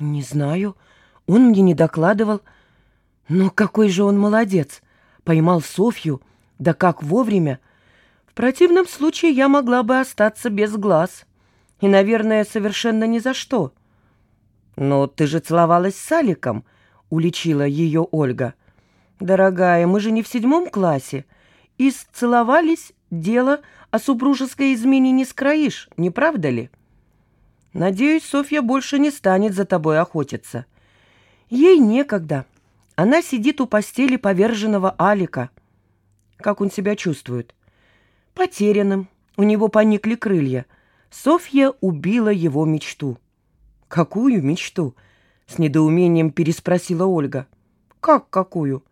Не знаю. Он мне не докладывал. Но какой же он молодец. Поймал Софью. Да как вовремя. В противном случае я могла бы остаться без глаз. И, наверное, совершенно ни за что. Но ты же целовалась с Аликом, уличила ее Ольга. Дорогая, мы же не в седьмом классе. И сцеловались дело о супружеской измене не скроишь, не правда ли? Надеюсь, Софья больше не станет за тобой охотиться. Ей некогда. Она сидит у постели поверженного Алика. Как он себя чувствует? Потерянным. У него поникли крылья. Софья убила его мечту. «Какую мечту?» — с недоумением переспросила Ольга. «Как какую?»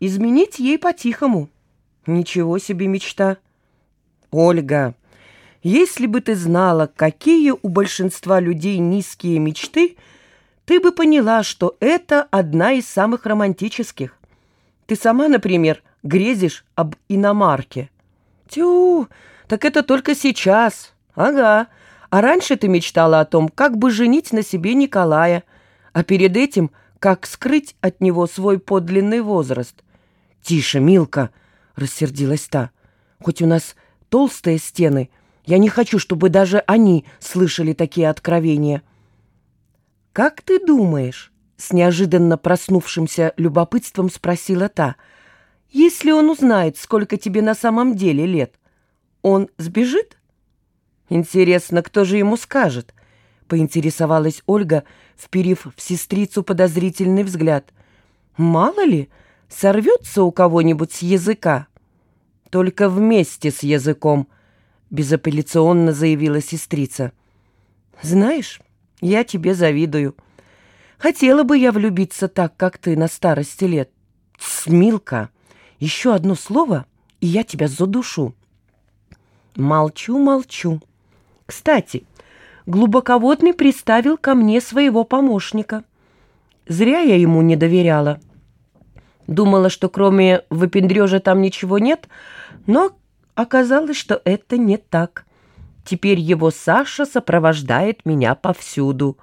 «Изменить ей по-тихому». «Ничего себе мечта!» «Ольга, если бы ты знала, какие у большинства людей низкие мечты, ты бы поняла, что это одна из самых романтических. Ты сама, например, грезишь об иномарке». «Тю, так это только сейчас. Ага. А раньше ты мечтала о том, как бы женить на себе Николая, а перед этим, как скрыть от него свой подлинный возраст». «Тише, Милка!» — рассердилась та. «Хоть у нас толстые стены. Я не хочу, чтобы даже они слышали такие откровения». «Как ты думаешь?» — с неожиданно проснувшимся любопытством спросила та. «Если он узнает, сколько тебе на самом деле лет, он сбежит?» «Интересно, кто же ему скажет?» — поинтересовалась Ольга, вперив в сестрицу подозрительный взгляд. «Мало ли, сорвется у кого-нибудь с языка». «Только вместе с языком», — безапелляционно заявила сестрица. «Знаешь, я тебе завидую. Хотела бы я влюбиться так, как ты на старости лет. Смилка, еще одно слово, и я тебя задушу». «Молчу, молчу. Кстати, глубоководный приставил ко мне своего помощника. Зря я ему не доверяла». Думала, что кроме выпендрежа там ничего нет, но оказалось, что это не так. Теперь его Саша сопровождает меня повсюду.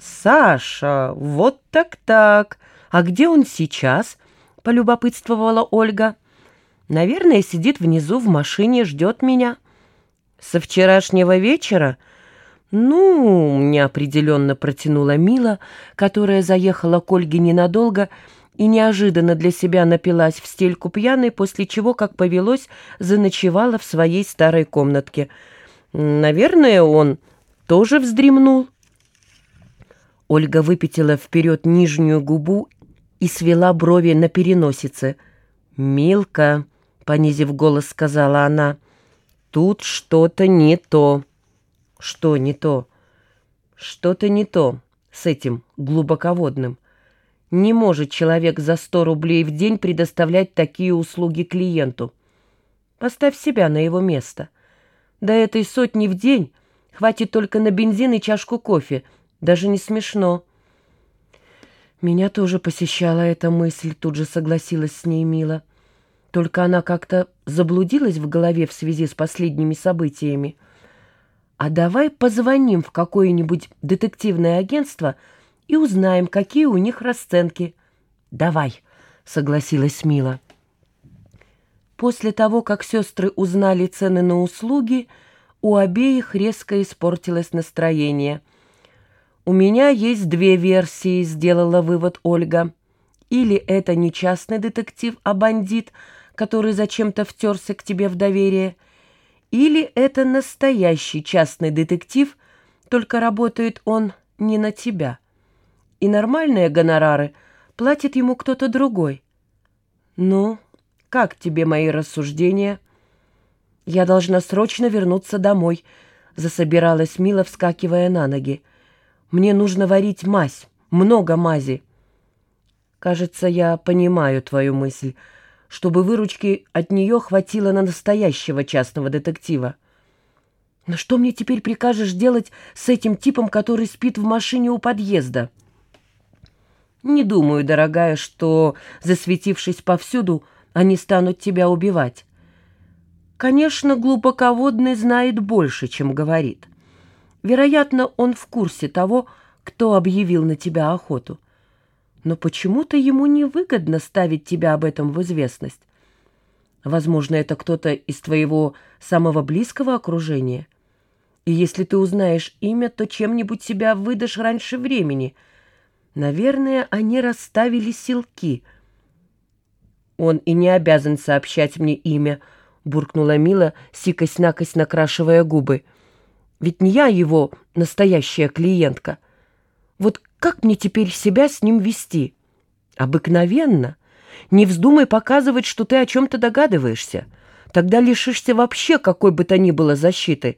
«Саша, вот так-так. А где он сейчас?» — полюбопытствовала Ольга. «Наверное, сидит внизу в машине, ждет меня». «Со вчерашнего вечера?» «Ну...» — неопределенно протянула Мила, которая заехала к Ольге ненадолго — и неожиданно для себя напилась в стельку пьяной, после чего, как повелось, заночевала в своей старой комнатке. Наверное, он тоже вздремнул. Ольга выпятила вперед нижнюю губу и свела брови на переносице. «Милка», — понизив голос, сказала она, — «тут что-то не то». «Что не то?» «Что-то не то с этим глубоководным». Не может человек за 100 рублей в день предоставлять такие услуги клиенту. Поставь себя на его место. До этой сотни в день хватит только на бензин и чашку кофе. Даже не смешно. Меня тоже посещала эта мысль, тут же согласилась с ней Мила. Только она как-то заблудилась в голове в связи с последними событиями. А давай позвоним в какое-нибудь детективное агентство — и узнаем, какие у них расценки». «Давай», — согласилась Мила. После того, как сестры узнали цены на услуги, у обеих резко испортилось настроение. «У меня есть две версии», — сделала вывод Ольга. «Или это не частный детектив, а бандит, который зачем-то втерся к тебе в доверие, или это настоящий частный детектив, только работает он не на тебя» и нормальные гонорары платит ему кто-то другой. Ну, как тебе мои рассуждения? Я должна срочно вернуться домой, засобиралась Мила, вскакивая на ноги. Мне нужно варить мазь, много мази. Кажется, я понимаю твою мысль, чтобы выручки от нее хватило на настоящего частного детектива. Но что мне теперь прикажешь делать с этим типом, который спит в машине у подъезда?» Не думаю, дорогая, что, засветившись повсюду, они станут тебя убивать. Конечно, глубоководный знает больше, чем говорит. Вероятно, он в курсе того, кто объявил на тебя охоту. Но почему-то ему невыгодно ставить тебя об этом в известность. Возможно, это кто-то из твоего самого близкого окружения. И если ты узнаешь имя, то чем-нибудь себя выдашь раньше времени. Наверное, они расставили силки. Он и не обязан сообщать мне имя, — буркнула Мила, сикость-накость накрашивая губы. «Ведь не я его настоящая клиентка. Вот как мне теперь себя с ним вести? Обыкновенно. Не вздумай показывать, что ты о чем-то догадываешься. Тогда лишишься вообще какой бы то ни было защиты.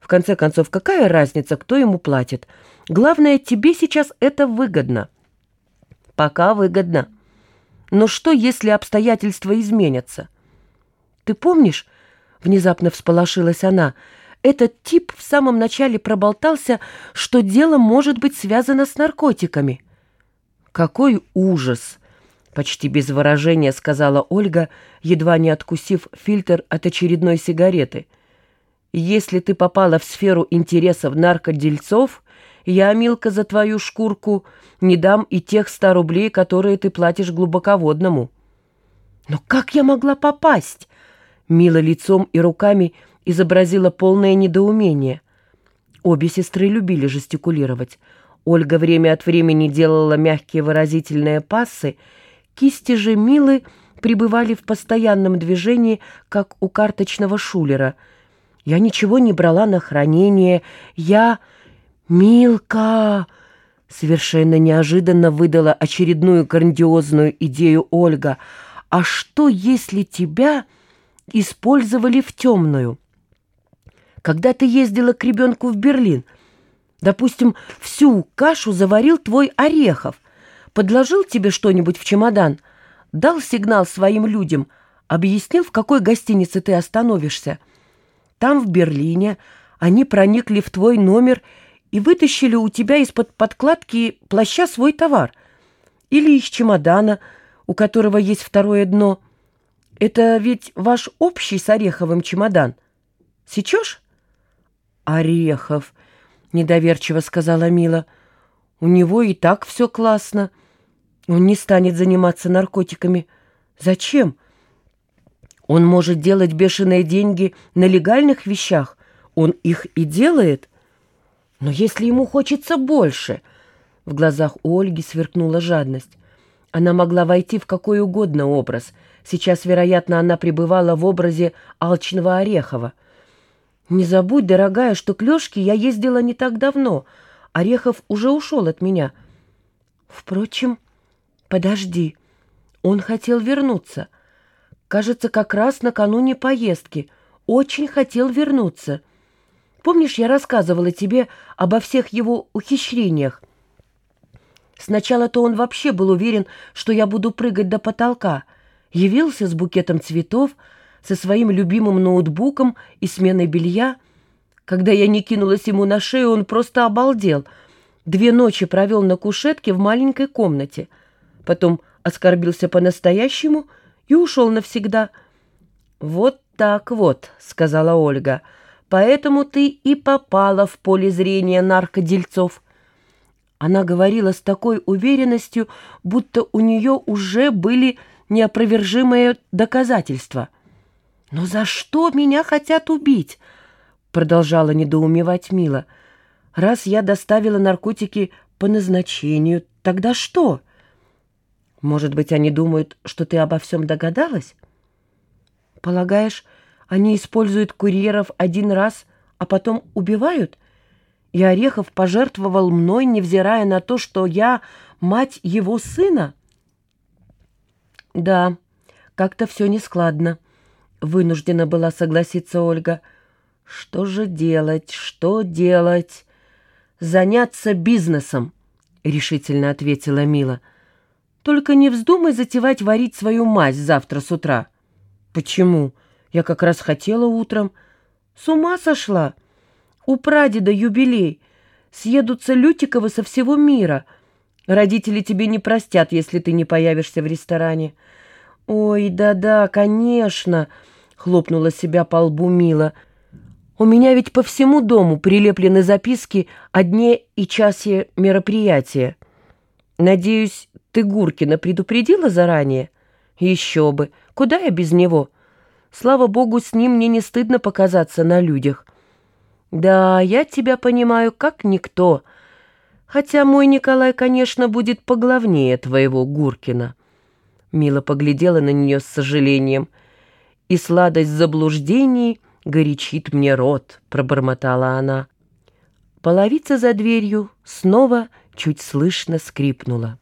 В конце концов, какая разница, кто ему платит? Главное, тебе сейчас это выгодно». «Пока выгодно. Но что, если обстоятельства изменятся?» «Ты помнишь?» — внезапно всполошилась она. «Этот тип в самом начале проболтался, что дело может быть связано с наркотиками». «Какой ужас!» — почти без выражения сказала Ольга, едва не откусив фильтр от очередной сигареты. «Если ты попала в сферу интересов наркодельцов, я, Милка, за твою шкурку не дам и тех ста рублей, которые ты платишь глубоководному». «Но как я могла попасть?» Мила лицом и руками изобразила полное недоумение. Обе сестры любили жестикулировать. Ольга время от времени делала мягкие выразительные пассы, кисти же Милы пребывали в постоянном движении, как у карточного шулера. «Я ничего не брала на хранение. Я... Милка!» Совершенно неожиданно выдала очередную грандиозную идею Ольга. «А что, если тебя...» использовали в темную. Когда ты ездила к ребенку в Берлин, допустим, всю кашу заварил твой Орехов, подложил тебе что-нибудь в чемодан, дал сигнал своим людям, объяснил, в какой гостинице ты остановишься. Там, в Берлине, они проникли в твой номер и вытащили у тебя из-под подкладки плаща свой товар. Или из чемодана, у которого есть второе дно – это ведь ваш общий с Ореховым чемодан. Сечешь? Орехов, недоверчиво сказала Мила. У него и так все классно. Он не станет заниматься наркотиками. Зачем? Он может делать бешеные деньги на легальных вещах. Он их и делает. Но если ему хочется больше... В глазах у Ольги сверкнула жадность. Она могла войти в какой угодно образ — Сейчас, вероятно, она пребывала в образе алчного Орехова. «Не забудь, дорогая, что к Лёшке я ездила не так давно. Орехов уже ушел от меня». «Впрочем, подожди. Он хотел вернуться. Кажется, как раз накануне поездки. Очень хотел вернуться. Помнишь, я рассказывала тебе обо всех его ухищрениях? Сначала-то он вообще был уверен, что я буду прыгать до потолка» явился с букетом цветов, со своим любимым ноутбуком и сменой белья. Когда я не кинулась ему на шею, он просто обалдел. Две ночи провел на кушетке в маленькой комнате. Потом оскорбился по-настоящему и ушел навсегда. «Вот так вот», — сказала Ольга, — «поэтому ты и попала в поле зрения наркодельцов». Она говорила с такой уверенностью, будто у нее уже были неопровержимое доказательство. «Но за что меня хотят убить?» — продолжала недоумевать Мила. «Раз я доставила наркотики по назначению, тогда что?» «Может быть, они думают, что ты обо всем догадалась?» «Полагаешь, они используют курьеров один раз, а потом убивают?» И Орехов пожертвовал мной, невзирая на то, что я мать его сына?» «Да, как-то все нескладно», — вынуждена была согласиться Ольга. «Что же делать, что делать?» «Заняться бизнесом», — решительно ответила Мила. «Только не вздумай затевать варить свою мазь завтра с утра». «Почему? Я как раз хотела утром». «С ума сошла? У прадеда юбилей. Съедутся Лютиковы со всего мира». Родители тебе не простят, если ты не появишься в ресторане. Ой, да-да, конечно, хлопнула себя по лбу Мила. У меня ведь по всему дому прилеплены записки о дне и часе мероприятия. Надеюсь, ты Гуркина предупредила заранее? Еще бы. Куда я без него? Слава богу, с ним мне не стыдно показаться на людях. Да, я тебя понимаю как никто. Хотя мой Николай, конечно, будет поглавнее твоего Гуркина. Мила поглядела на нее с сожалением. И сладость заблуждений горячит мне рот, пробормотала она. Половица за дверью снова чуть слышно скрипнула.